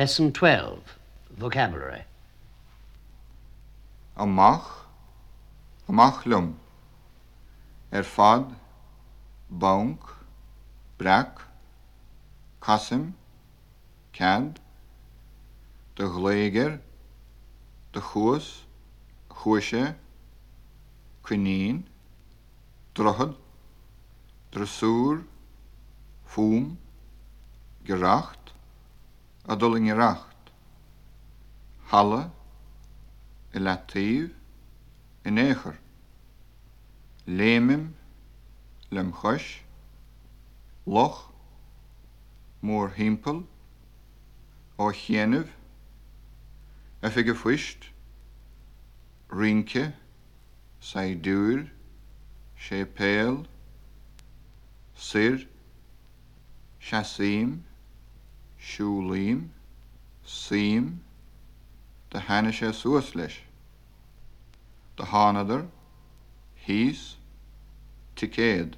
Lesson 12. Vocabulary. amach amachlum ar fad bank brec casim cad de gléiger de chuas chuise cuinín drochad drasúr fum geracht a halle i latíh in éair loch mór himmpel ó chéanamh a fi go fuist rike sa dúr sé péal sir seasim siúlíim sim de henne sé suas leis. De ticéad.